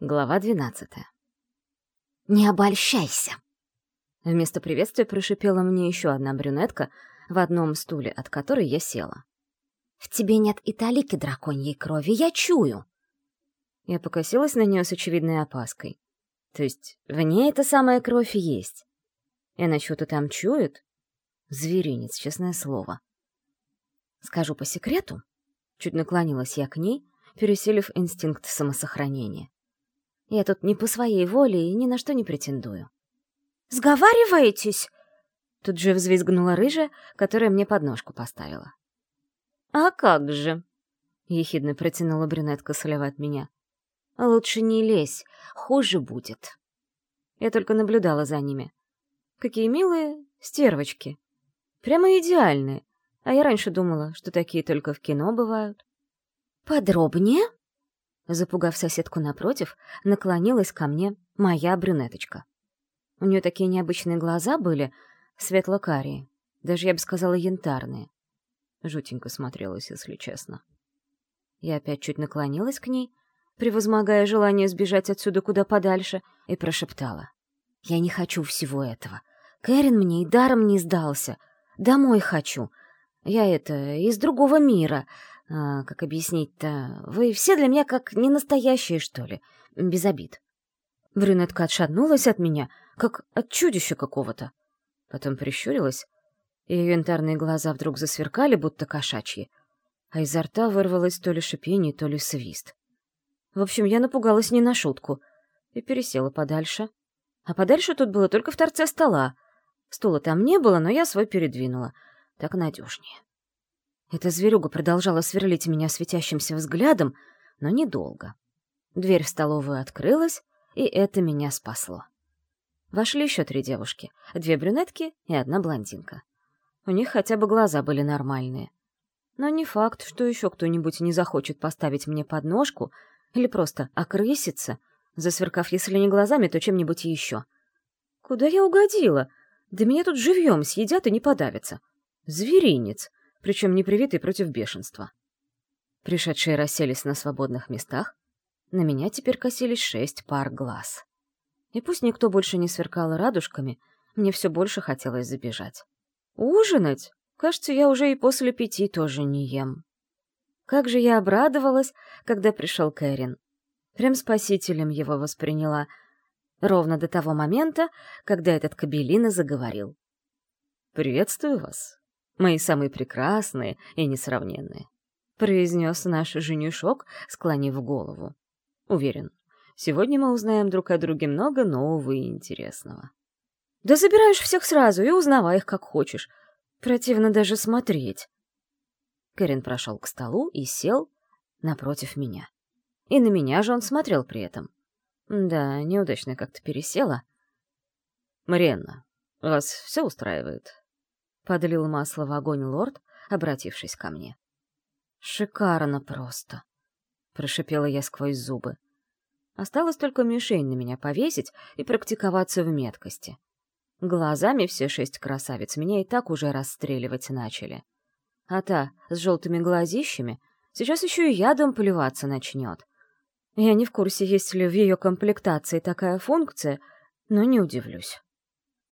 Глава двенадцатая. «Не обольщайся!» Вместо приветствия прошипела мне еще одна брюнетка в одном стуле, от которой я села. «В тебе нет и талики драконьей крови, я чую!» Я покосилась на нее с очевидной опаской. То есть в ней эта самая кровь есть. И она что-то там чует? Зверинец, честное слово. Скажу по секрету, чуть наклонилась я к ней, переселив инстинкт самосохранения. Я тут не по своей воле и ни на что не претендую. «Сговариваетесь?» Тут же взвизгнула рыжая, которая мне подножку поставила. «А как же?» — ехидно протянула брюнетка слева от меня. «Лучше не лезь, хуже будет». Я только наблюдала за ними. Какие милые стервочки. Прямо идеальные. А я раньше думала, что такие только в кино бывают. «Подробнее?» Запугав соседку напротив, наклонилась ко мне моя брюнеточка. У нее такие необычные глаза были, светло-карие, даже, я бы сказала, янтарные. Жутенько смотрелась, если честно. Я опять чуть наклонилась к ней, превозмогая желание сбежать отсюда куда подальше, и прошептала. «Я не хочу всего этого. Кэрин мне и даром не сдался. Домой хочу. Я это, из другого мира. А, как объяснить-то? Вы все для меня как не настоящие, что ли? Без обид. Брюнетка отшатнулась от меня, как от чудища какого-то. Потом прищурилась, и ее янтарные глаза вдруг засверкали, будто кошачьи, а изо рта вырвалось то ли шипение, то ли свист. В общем, я напугалась не на шутку и пересела подальше. А подальше тут было только в торце стола. Стула там не было, но я свой передвинула. Так надежнее. Эта зверюга продолжала сверлить меня светящимся взглядом, но недолго. Дверь в столовую открылась, и это меня спасло. Вошли еще три девушки, две брюнетки и одна блондинка. У них хотя бы глаза были нормальные. Но не факт, что еще кто-нибудь не захочет поставить мне подножку или просто окрыситься, засверкав, если не глазами, то чем-нибудь еще. Куда я угодила? Да меня тут живьем съедят и не подавятся. Зверинец причем не привитый против бешенства. Пришедшие расселись на свободных местах, на меня теперь косились шесть пар глаз. И пусть никто больше не сверкал радужками, мне все больше хотелось забежать. Ужинать? Кажется, я уже и после пяти тоже не ем. Как же я обрадовалась, когда пришел Кэрин. Прям спасителем его восприняла, ровно до того момента, когда этот кабелина заговорил. «Приветствую вас, мои самые прекрасные и несравненные», — произнес наш женишок, склонив голову. «Уверен, сегодня мы узнаем друг о друге много нового и интересного». «Да забираешь всех сразу и узнавай их как хочешь. Противно даже смотреть». Кэрин прошел к столу и сел напротив меня. И на меня же он смотрел при этом. Да, неудачно как-то пересела. «Мариенна, вас все устраивает?» Подлил масло в огонь лорд, обратившись ко мне. «Шикарно просто!» — прошипела я сквозь зубы. Осталось только мишень на меня повесить и практиковаться в меткости. Глазами все шесть красавиц меня и так уже расстреливать начали. А та, с желтыми глазищами, сейчас еще и ядом плеваться начнет. Я не в курсе, есть ли в ее комплектации такая функция, но не удивлюсь.